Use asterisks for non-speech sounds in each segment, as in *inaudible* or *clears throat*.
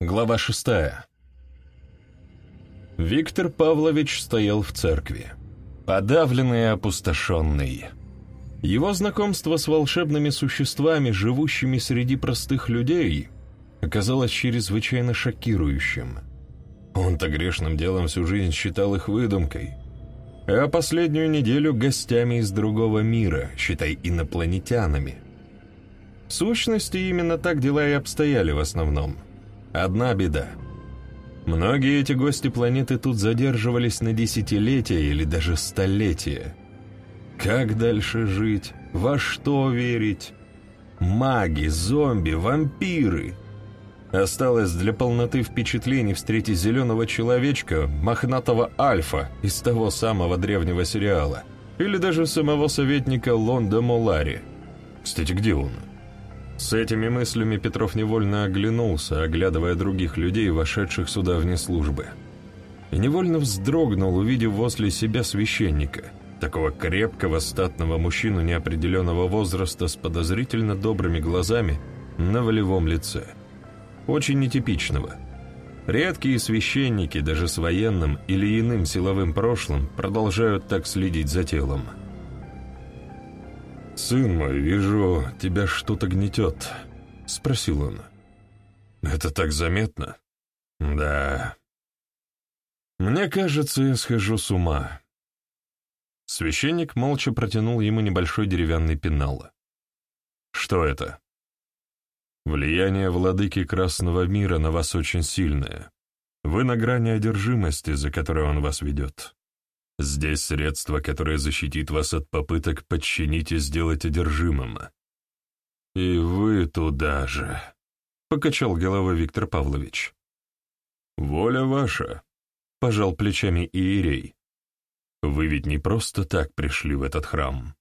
Глава шестая. Виктор Павлович стоял в церкви, подавленный и опустошенный. Его знакомство с волшебными существами, живущими среди простых людей, оказалось чрезвычайно шокирующим. Он-то грешным делом всю жизнь считал их выдумкой, а последнюю неделю гостями из другого мира, считай инопланетянами. В сущности, именно так дела и обстояли в основном – Одна беда. Многие эти гости планеты тут задерживались на десятилетия или даже столетия. Как дальше жить? Во что верить? Маги, зомби, вампиры. Осталось для полноты впечатлений встретить зеленого человечка, мохнатого альфа из того самого древнего сериала, или даже самого советника Лонда Молари. Кстати, где он? С этими мыслями Петров невольно оглянулся, оглядывая других людей, вошедших сюда вне службы. И невольно вздрогнул, увидев возле себя священника, такого крепкого статного мужчину неопределенного возраста с подозрительно добрыми глазами на волевом лице. Очень нетипичного. Редкие священники, даже с военным или иным силовым прошлым, продолжают так следить за телом. «Сын мой, вижу, тебя что-то гнетет», — спросил он. «Это так заметно?» «Да». «Мне кажется, я схожу с ума». Священник молча протянул ему небольшой деревянный пенал. «Что это?» «Влияние владыки Красного мира на вас очень сильное. Вы на грани одержимости, за которой он вас ведет. Здесь средство, которое защитит вас от попыток подчинить и сделать одержимым. И вы туда же, — покачал головой Виктор Павлович. Воля ваша, — пожал плечами Иерей. Вы ведь не просто так пришли в этот храм.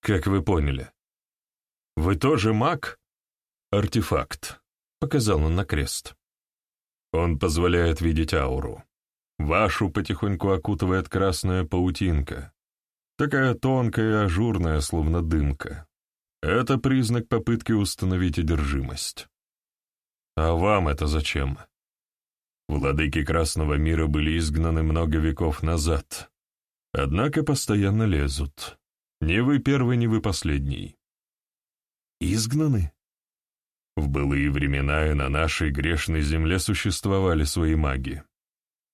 Как вы поняли? Вы тоже маг? Артефакт, — показал он на крест. Он позволяет видеть ауру. Вашу потихоньку окутывает красная паутинка. Такая тонкая и ажурная, словно дымка. Это признак попытки установить одержимость. А вам это зачем? Владыки Красного мира были изгнаны много веков назад. Однако постоянно лезут. Не вы первый, не вы последний. Изгнаны? В былые времена и на нашей грешной земле существовали свои маги.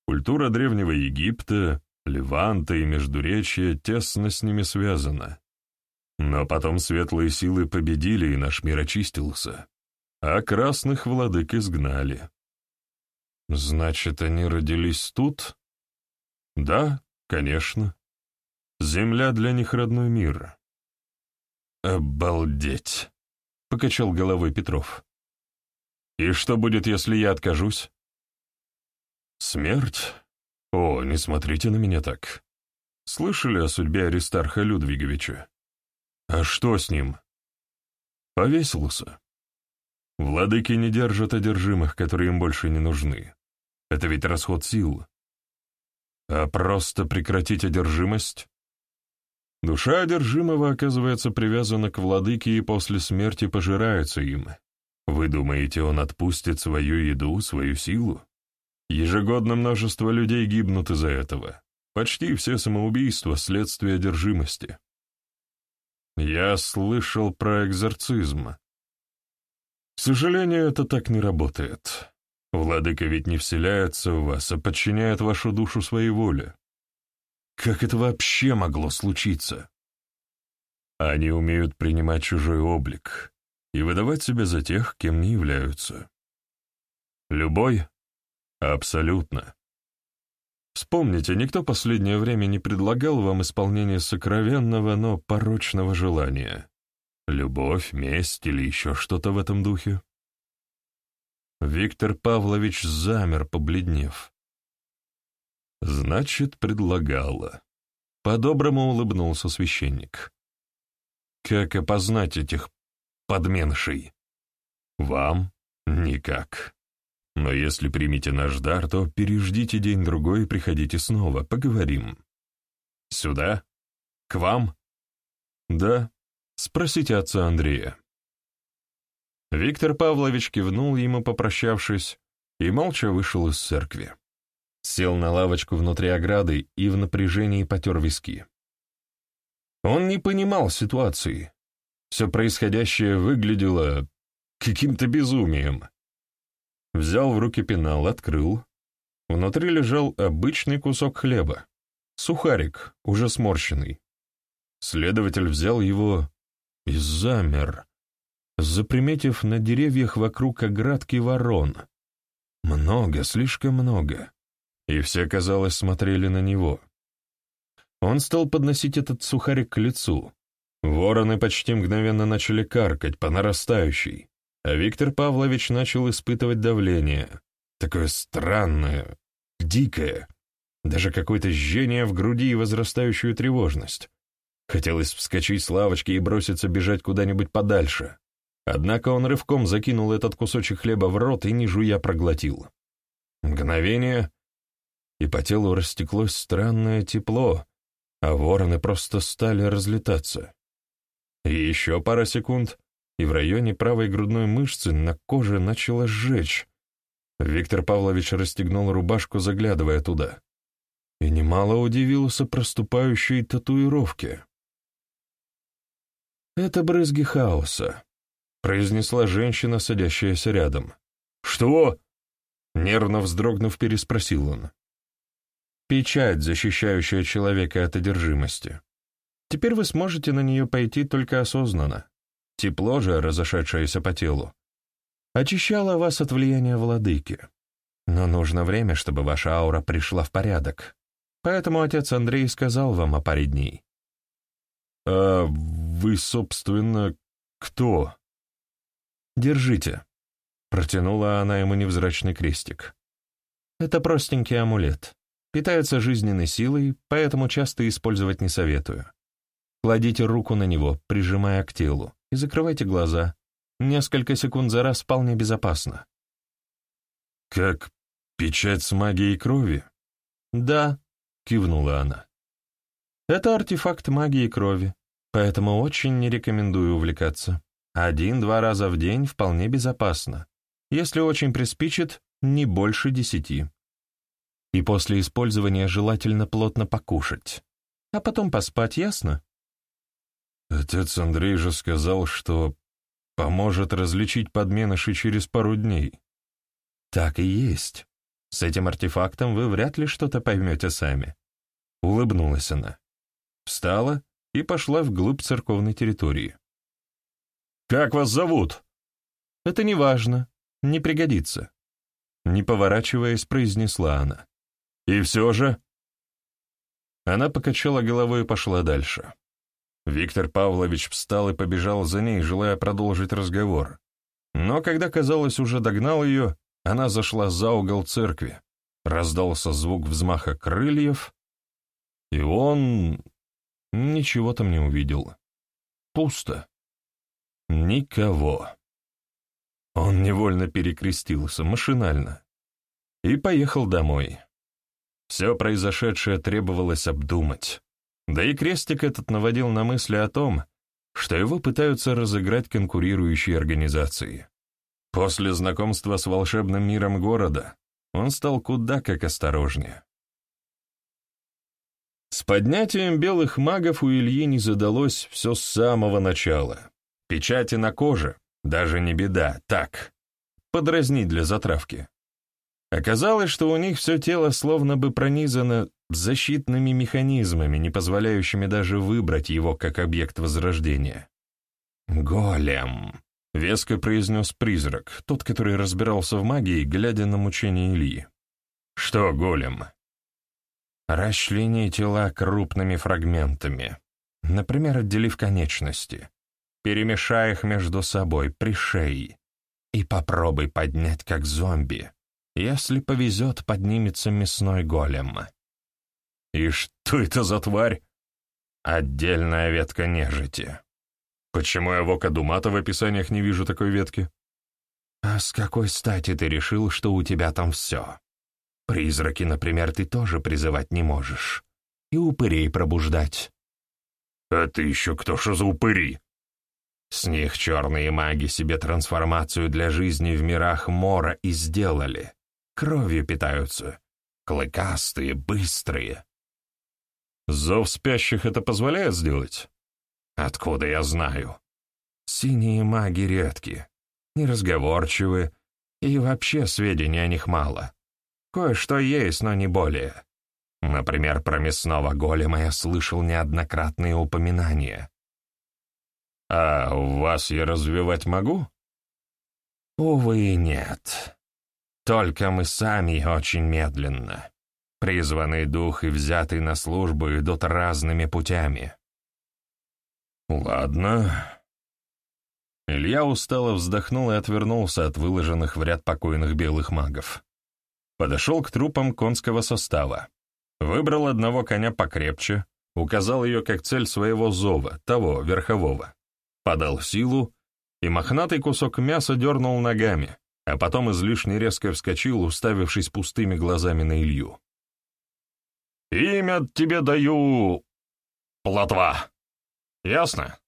Культура Древнего Египта, Леванта и Междуречья тесно с ними связана. Но потом светлые силы победили, и наш мир очистился, а красных владык изгнали. Значит, они родились тут? Да, конечно. Земля для них родной мир. Обалдеть! — покачал головой Петров. «И что будет, если я откажусь?» Смерть? О, не смотрите на меня так. Слышали о судьбе Аристарха Людвиговича? А что с ним? Повесился. Владыки не держат одержимых, которые им больше не нужны. Это ведь расход сил. А просто прекратить одержимость? Душа одержимого оказывается привязана к владыке и после смерти пожирается им. Вы думаете, он отпустит свою еду, свою силу? Ежегодно множество людей гибнут из-за этого. Почти все самоубийства — следствие одержимости. Я слышал про экзорцизм. К сожалению, это так не работает. Владыка ведь не вселяется в вас, а подчиняет вашу душу своей воле. Как это вообще могло случиться? Они умеют принимать чужой облик и выдавать себя за тех, кем не являются. Любой, Абсолютно. Вспомните, никто последнее время не предлагал вам исполнение сокровенного, но порочного желания. Любовь, месть или еще что-то в этом духе? Виктор Павлович замер, побледнев. Значит, предлагала. По-доброму улыбнулся священник. Как опознать этих подменшей? Вам? Никак. Но если примете наш дар, то переждите день-другой и приходите снова, поговорим. Сюда? К вам? Да. Спросите отца Андрея. Виктор Павлович кивнул ему, попрощавшись, и молча вышел из церкви. Сел на лавочку внутри ограды и в напряжении потер виски. Он не понимал ситуации. Все происходящее выглядело каким-то безумием. Взял в руки пенал, открыл. Внутри лежал обычный кусок хлеба. Сухарик, уже сморщенный. Следователь взял его и замер, заприметив на деревьях вокруг оградки ворон. Много, слишком много. И все, казалось, смотрели на него. Он стал подносить этот сухарик к лицу. Вороны почти мгновенно начали каркать по нарастающей, Виктор Павлович начал испытывать давление. Такое странное, дикое, даже какое-то жжение в груди и возрастающую тревожность. Хотелось вскочить с лавочки и броситься бежать куда-нибудь подальше. Однако он рывком закинул этот кусочек хлеба в рот и, не жуя, проглотил. Мгновение, и по телу растеклось странное тепло, а вороны просто стали разлетаться. И еще пара секунд, и в районе правой грудной мышцы на коже начало сжечь. Виктор Павлович расстегнул рубашку, заглядывая туда. И немало удивился проступающей татуировке. «Это брызги хаоса», — произнесла женщина, садящаяся рядом. «Что?» — нервно вздрогнув, переспросил он. «Печать, защищающая человека от одержимости. Теперь вы сможете на нее пойти только осознанно. Тепло же, разошедшееся по телу, очищало вас от влияния владыки. Но нужно время, чтобы ваша аура пришла в порядок. Поэтому отец Андрей сказал вам о паре дней. «А вы, собственно, кто?» «Держите», — протянула она ему невзрачный крестик. «Это простенький амулет. Питается жизненной силой, поэтому часто использовать не советую. Кладите руку на него, прижимая к телу, и закрывайте глаза. Несколько секунд за раз вполне безопасно. «Как печать с магией крови?» «Да», — кивнула она. «Это артефакт магии крови, поэтому очень не рекомендую увлекаться. Один-два раза в день вполне безопасно. Если очень приспичит, не больше десяти. И после использования желательно плотно покушать. А потом поспать, ясно?» Отец Андрей же сказал, что поможет различить подменыши через пару дней. Так и есть. С этим артефактом вы вряд ли что-то поймете сами. Улыбнулась она. Встала и пошла вглубь церковной территории. «Как вас зовут?» «Это не важно, не пригодится», — не поворачиваясь, произнесла она. «И все же...» Она покачала головой и пошла дальше. Виктор Павлович встал и побежал за ней, желая продолжить разговор. Но когда, казалось, уже догнал ее, она зашла за угол церкви. Раздался звук взмаха крыльев, и он ничего там не увидел. Пусто. Никого. Он невольно перекрестился, машинально, и поехал домой. Все произошедшее требовалось обдумать. Да и крестик этот наводил на мысли о том, что его пытаются разыграть конкурирующие организации. После знакомства с волшебным миром города он стал куда как осторожнее. С поднятием белых магов у Ильи не задалось все с самого начала. Печати на коже, даже не беда, так, подразнить для затравки. Оказалось, что у них все тело словно бы пронизано защитными механизмами, не позволяющими даже выбрать его как объект возрождения. «Голем», — веско произнес призрак, тот, который разбирался в магии, глядя на мучение Ильи. «Что, голем?» «Расчлени тела крупными фрагментами, например, отделив конечности, перемешай их между собой, пришей, и попробуй поднять как зомби» Если повезет, поднимется мясной голем. И что это за тварь? Отдельная ветка нежити. Почему я в Окадумата в описаниях не вижу такой ветки? А с какой стати ты решил, что у тебя там все? Призраки, например, ты тоже призывать не можешь. И упырей пробуждать. А ты еще кто что за упыри? С них черные маги себе трансформацию для жизни в мирах Мора и сделали. Кровью питаются. Клыкастые, быстрые. Зов спящих это позволяет сделать? Откуда я знаю? Синие маги редки, неразговорчивы, и вообще сведений о них мало. Кое-что есть, но не более. Например, про мясного голема я слышал неоднократные упоминания. «А вас я развивать могу?» «Увы, нет. Только мы сами очень медленно. Призванный дух и взятый на службу идут разными путями». «Ладно». Илья устало вздохнул и отвернулся от выложенных в ряд покойных белых магов. Подошел к трупам конского состава. Выбрал одного коня покрепче, указал ее как цель своего зова, того, верхового. Подал силу, и мохнатый кусок мяса дернул ногами, а потом излишне резко вскочил, уставившись пустыми глазами на Илью. «Имя тебе даю... Плотва. Ясно?»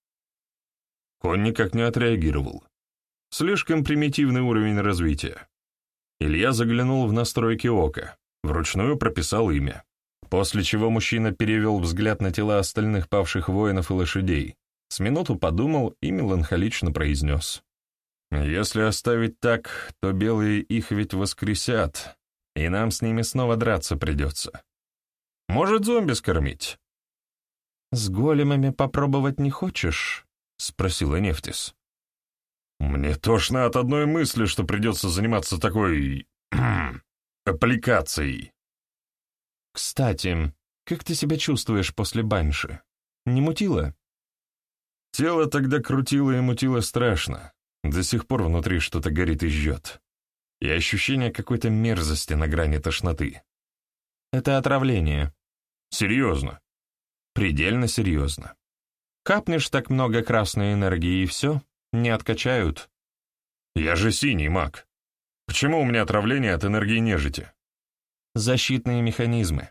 Конь никак не отреагировал. Слишком примитивный уровень развития. Илья заглянул в настройки ока, вручную прописал имя после чего мужчина перевел взгляд на тела остальных павших воинов и лошадей, с минуту подумал и меланхолично произнес. «Если оставить так, то белые их ведь воскресят, и нам с ними снова драться придется. Может, зомби скормить?» «С големами попробовать не хочешь?» — спросила Нефтис. «Мне тошно от одной мысли, что придется заниматься такой... *clears throat* аппликацией». «Кстати, как ты себя чувствуешь после банши? Не мутило?» Тело тогда крутило и мутило страшно. До сих пор внутри что-то горит и жжет. И ощущение какой-то мерзости на грани тошноты. Это отравление. Серьезно? Предельно серьезно. Капнешь так много красной энергии и все, не откачают. Я же синий маг. Почему у меня отравление от энергии нежити? защитные механизмы.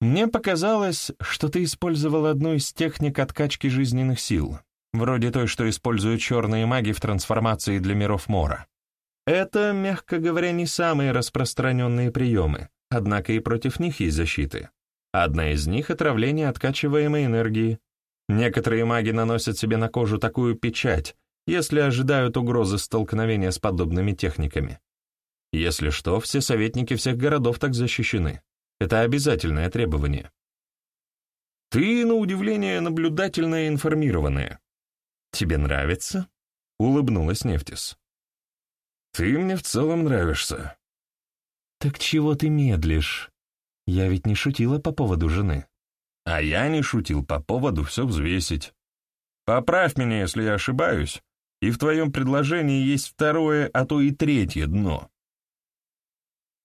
Мне показалось, что ты использовал одну из техник откачки жизненных сил, вроде той, что используют черные маги в трансформации для миров Мора. Это, мягко говоря, не самые распространенные приемы, однако и против них есть защиты. Одна из них — отравление откачиваемой энергии. Некоторые маги наносят себе на кожу такую печать, если ожидают угрозы столкновения с подобными техниками. Если что, все советники всех городов так защищены. Это обязательное требование. Ты, на удивление, наблюдательная и информированная. Тебе нравится? Улыбнулась Нефтис. Ты мне в целом нравишься. Так чего ты медлишь? Я ведь не шутила по поводу жены. А я не шутил по поводу все взвесить. Поправь меня, если я ошибаюсь, и в твоем предложении есть второе, а то и третье дно.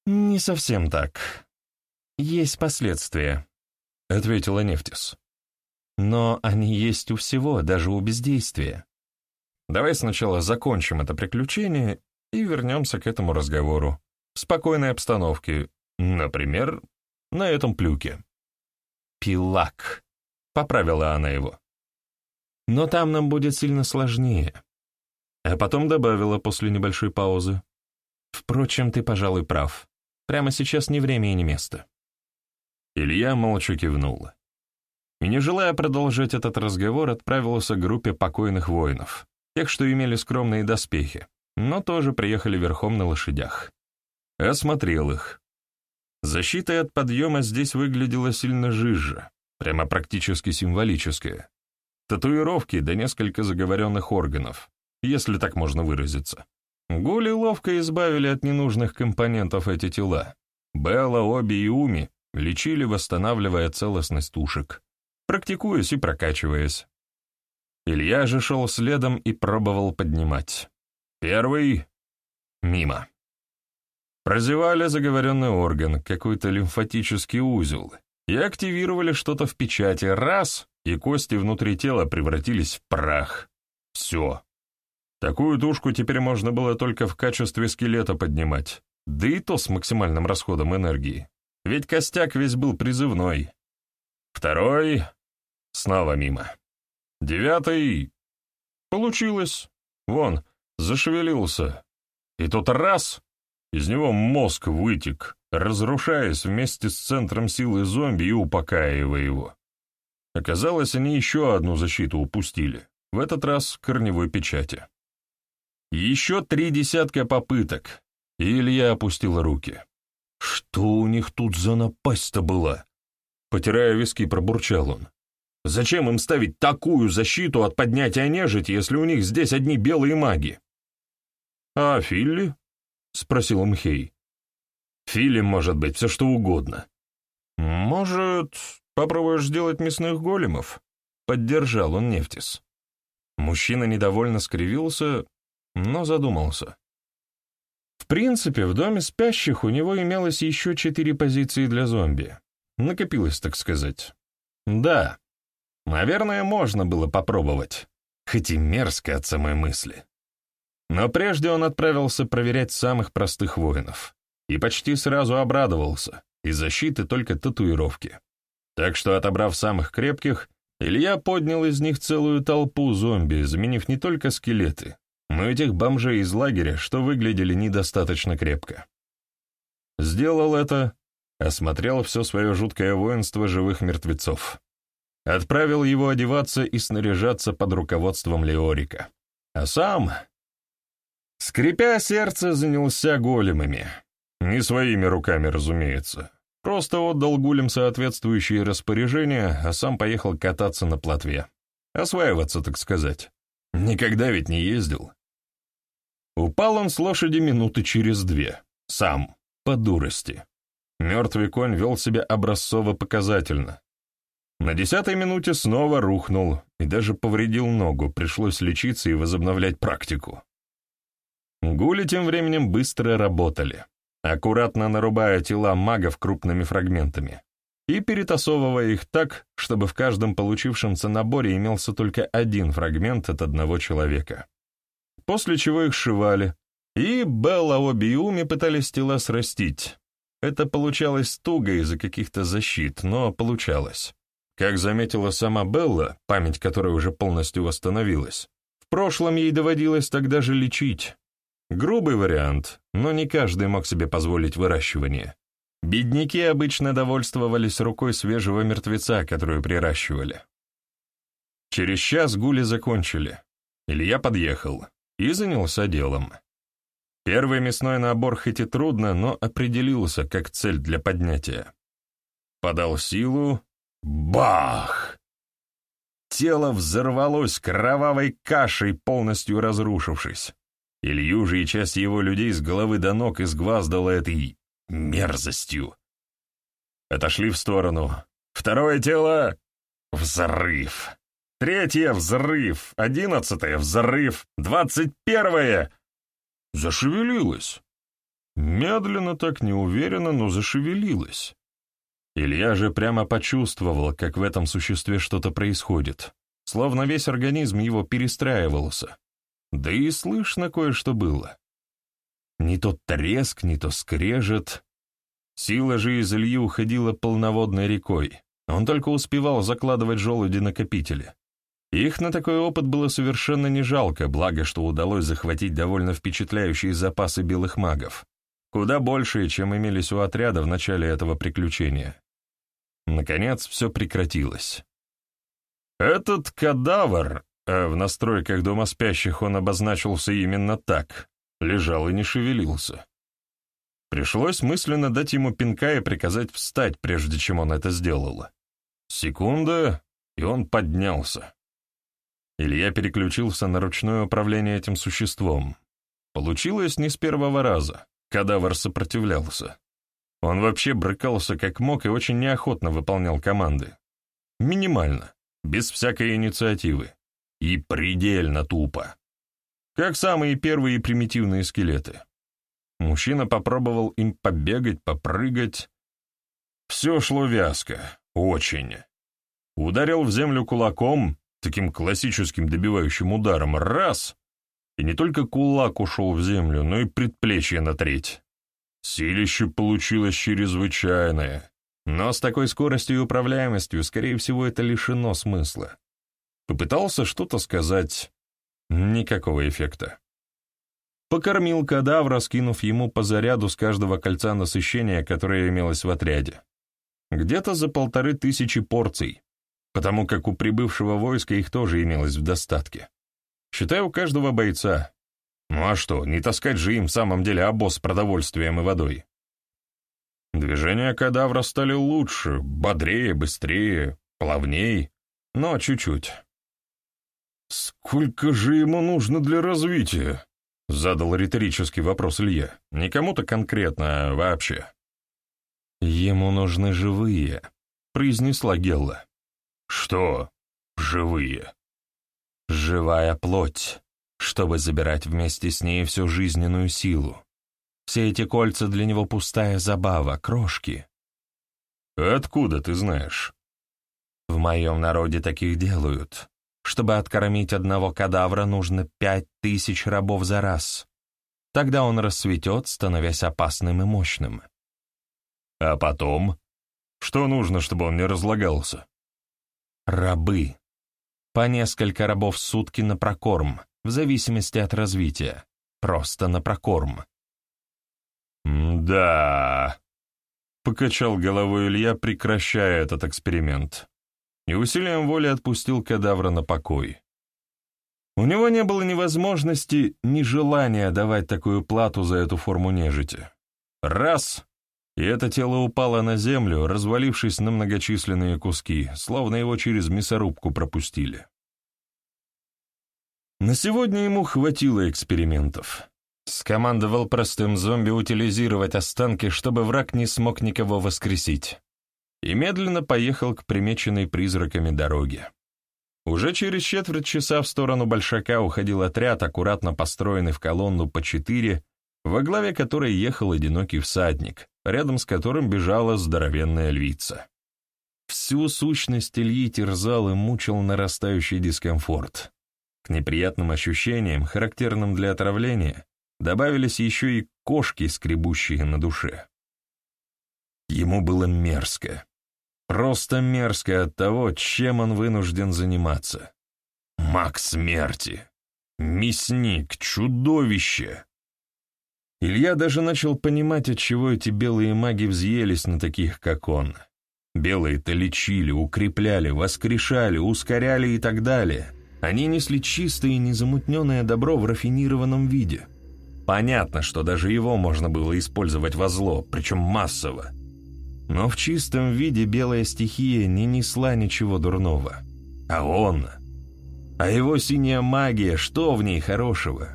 «Не совсем так. Есть последствия», — ответила Нефтис. «Но они есть у всего, даже у бездействия. Давай сначала закончим это приключение и вернемся к этому разговору. В спокойной обстановке, например, на этом плюке». «Пилак», — поправила она его. «Но там нам будет сильно сложнее». А потом добавила после небольшой паузы. «Впрочем, ты, пожалуй, прав. Прямо сейчас ни время и ни место». Илья молча кивнул. И, не желая продолжать этот разговор, отправился к группе покойных воинов, тех, что имели скромные доспехи, но тоже приехали верхом на лошадях. Осмотрел их. Защита от подъема здесь выглядела сильно жиже, прямо практически символическая. Татуировки да несколько заговоренных органов, если так можно выразиться. Гули ловко избавили от ненужных компонентов эти тела. Белла, Оби и Уми лечили, восстанавливая целостность тушек, практикуясь и прокачиваясь. Илья же шел следом и пробовал поднимать. Первый — мимо. Прозевали заговоренный орган, какой-то лимфатический узел, и активировали что-то в печати. Раз — и кости внутри тела превратились в прах. Все. Такую тушку теперь можно было только в качестве скелета поднимать, да и то с максимальным расходом энергии, ведь костяк весь был призывной. Второй — снова мимо. Девятый Получилось. Вон, зашевелился. И тут раз, из него мозг вытек, разрушаясь вместе с центром силы зомби и упокаивая его. Оказалось, они еще одну защиту упустили, в этот раз корневой печати. Еще три десятка попыток, и Илья опустил руки. Что у них тут за напасть-то была? Потирая виски, пробурчал он. Зачем им ставить такую защиту от поднятия нежити, если у них здесь одни белые маги? А Филли? — спросил Мхей. «Фили, может быть, все что угодно». «Может, попробуешь сделать мясных големов?» — поддержал он Нефтис. Мужчина недовольно скривился, но задумался. В принципе, в доме спящих у него имелось еще четыре позиции для зомби. Накопилось, так сказать. Да, наверное, можно было попробовать, хоть и мерзко от самой мысли. Но прежде он отправился проверять самых простых воинов. И почти сразу обрадовался, из защиты только татуировки. Так что, отобрав самых крепких, Илья поднял из них целую толпу зомби, заменив не только скелеты, но и тех бомжей из лагеря, что выглядели недостаточно крепко. Сделал это, осмотрел все свое жуткое воинство живых мертвецов. Отправил его одеваться и снаряжаться под руководством Леорика. А сам, Скрипя сердце, занялся големами. Не своими руками, разумеется. Просто отдал гулям соответствующие распоряжения, а сам поехал кататься на плотве. Осваиваться, так сказать. Никогда ведь не ездил. Упал он с лошади минуты через две. Сам. По дурости. Мертвый конь вел себя образцово-показательно. На десятой минуте снова рухнул и даже повредил ногу, пришлось лечиться и возобновлять практику. Гули тем временем быстро работали, аккуратно нарубая тела магов крупными фрагментами и перетасовывая их так, чтобы в каждом получившемся наборе имелся только один фрагмент от одного человека. После чего их сшивали, и Белла обе и Уми пытались тела срастить. Это получалось туго из-за каких-то защит, но получалось. Как заметила сама Белла, память которой уже полностью восстановилась, в прошлом ей доводилось тогда же лечить, Грубый вариант, но не каждый мог себе позволить выращивание. Бедняки обычно довольствовались рукой свежего мертвеца, которую приращивали. Через час гули закончили. Илья подъехал и занялся делом. Первый мясной набор хоть и трудно, но определился как цель для поднятия. Подал силу — бах! Тело взорвалось кровавой кашей, полностью разрушившись. Илью же и часть его людей с головы до ног изгваздала этой мерзостью. Отошли в сторону. Второе тело — взрыв. Третье — взрыв. Одиннадцатое — взрыв. Двадцать первое — зашевелилось. Медленно так, неуверенно, но зашевелилось. Илья же прямо почувствовал, как в этом существе что-то происходит, словно весь организм его перестраивался. Да и слышно кое-что было. Не то треск, не то скрежет. Сила же из Ильи уходила полноводной рекой. Он только успевал закладывать желуди-накопители. Их на такой опыт было совершенно не жалко, благо, что удалось захватить довольно впечатляющие запасы белых магов, куда большие, чем имелись у отряда в начале этого приключения. Наконец, все прекратилось. Этот кадавр, а в настройках дома спящих он обозначился именно так, лежал и не шевелился. Пришлось мысленно дать ему пинка и приказать встать, прежде чем он это сделал. Секунда, и он поднялся. Илья переключился на ручное управление этим существом. Получилось не с первого раза. Кадавр сопротивлялся. Он вообще брыкался как мог и очень неохотно выполнял команды. Минимально, без всякой инициативы. И предельно тупо. Как самые первые примитивные скелеты. Мужчина попробовал им побегать, попрыгать. Все шло вязко, очень. Ударил в землю кулаком, таким классическим добивающим ударом, раз, и не только кулак ушел в землю, но и предплечье на треть. Силище получилось чрезвычайное, но с такой скоростью и управляемостью, скорее всего, это лишено смысла. Попытался что-то сказать, Никакого эффекта. Покормил кадавра, скинув ему по заряду с каждого кольца насыщения, которое имелось в отряде. Где-то за полторы тысячи порций, потому как у прибывшего войска их тоже имелось в достатке. Считай, у каждого бойца. Ну а что, не таскать же им в самом деле обоз с продовольствием и водой. Движения кадавра стали лучше, бодрее, быстрее, плавней, но чуть-чуть. «Сколько же ему нужно для развития?» — задал риторический вопрос Илья. Не кому-то конкретно, а вообще. «Ему нужны живые», — произнесла Гелла. «Что живые?» «Живая плоть, чтобы забирать вместе с ней всю жизненную силу. Все эти кольца для него пустая забава, крошки». «Откуда ты знаешь?» «В моем народе таких делают. Чтобы откормить одного кадавра, нужно пять тысяч рабов за раз. Тогда он расцветет, становясь опасным и мощным». «А потом? Что нужно, чтобы он не разлагался?» «Рабы. По несколько рабов в сутки на прокорм, в зависимости от развития. Просто на прокорм». «Да...» — покачал головой Илья, прекращая этот эксперимент. И усилием воли отпустил кадавра на покой. У него не было ни возможности, ни желания давать такую плату за эту форму нежити. Раз — и это тело упало на землю, развалившись на многочисленные куски, словно его через мясорубку пропустили. На сегодня ему хватило экспериментов. Скомандовал простым зомби утилизировать останки, чтобы враг не смог никого воскресить. И медленно поехал к примеченной призраками дороге. Уже через четверть часа в сторону Большака уходил отряд, аккуратно построенный в колонну по четыре, во главе которой ехал одинокий всадник, рядом с которым бежала здоровенная львица. Всю сущность Ильи терзал и мучил нарастающий дискомфорт. К неприятным ощущениям, характерным для отравления, добавились еще и кошки, скребущие на душе. Ему было мерзко. Просто мерзко от того, чем он вынужден заниматься. Маг смерти. Мясник, чудовище. Илья даже начал понимать, отчего эти белые маги взъелись на таких, как он. Белые-то лечили, укрепляли, воскрешали, ускоряли и так далее. Они несли чистое и незамутненное добро в рафинированном виде — Понятно, что даже его можно было использовать во зло, причем массово. Но в чистом виде белая стихия не несла ничего дурного. А он... А его синяя магия, что в ней хорошего?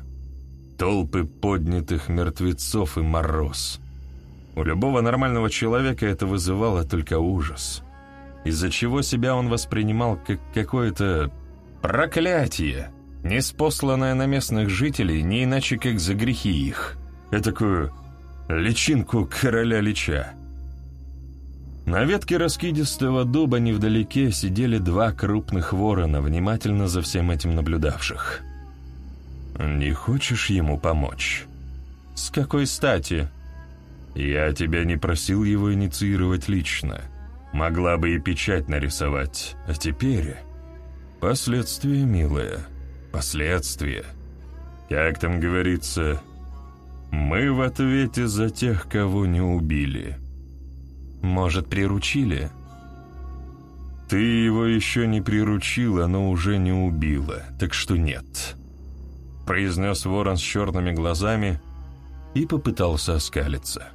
Толпы поднятых мертвецов и мороз. У любого нормального человека это вызывало только ужас. Из-за чего себя он воспринимал как какое-то проклятие неспосланная на местных жителей не иначе как за грехи их, этакую личинку короля Лича. На ветке раскидистого дуба невдалеке сидели два крупных ворона, внимательно за всем этим наблюдавших. «Не хочешь ему помочь?» «С какой стати?» «Я тебя не просил его инициировать лично. Могла бы и печать нарисовать, а теперь...» «Последствия, милая» последствия. Как там говорится, мы в ответе за тех, кого не убили. Может, приручили? Ты его еще не приручила, но уже не убила, так что нет. Произнес ворон с черными глазами и попытался оскалиться.